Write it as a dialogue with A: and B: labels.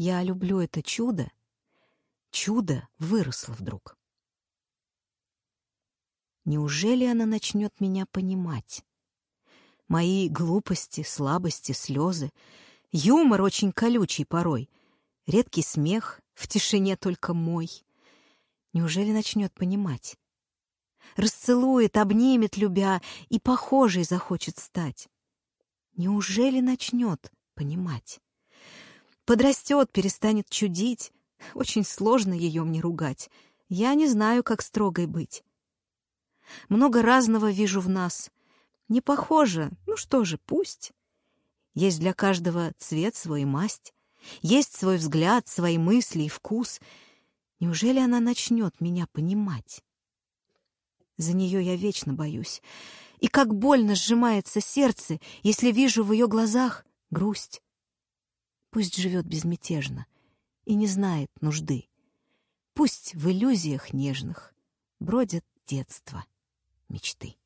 A: Я люблю это чудо. Чудо выросло вдруг. Неужели она начнет меня понимать? Мои глупости, слабости, слезы, юмор очень колючий порой, редкий смех, в тишине только мой. Неужели начнет понимать? Расцелует, обнимет, любя, и похожей захочет стать. Неужели начнет понимать? Подрастет, перестанет чудить. Очень сложно ее мне ругать. Я не знаю, как строгой быть. Много разного вижу в нас. Не похоже, ну что же, пусть. Есть для каждого цвет свой масть. Есть свой взгляд, свои мысли и вкус. Неужели она начнет меня понимать? За нее я вечно боюсь. И как больно сжимается сердце, если вижу в ее глазах грусть. Пусть живет безмятежно и не знает нужды. Пусть в иллюзиях нежных бродят детство мечты.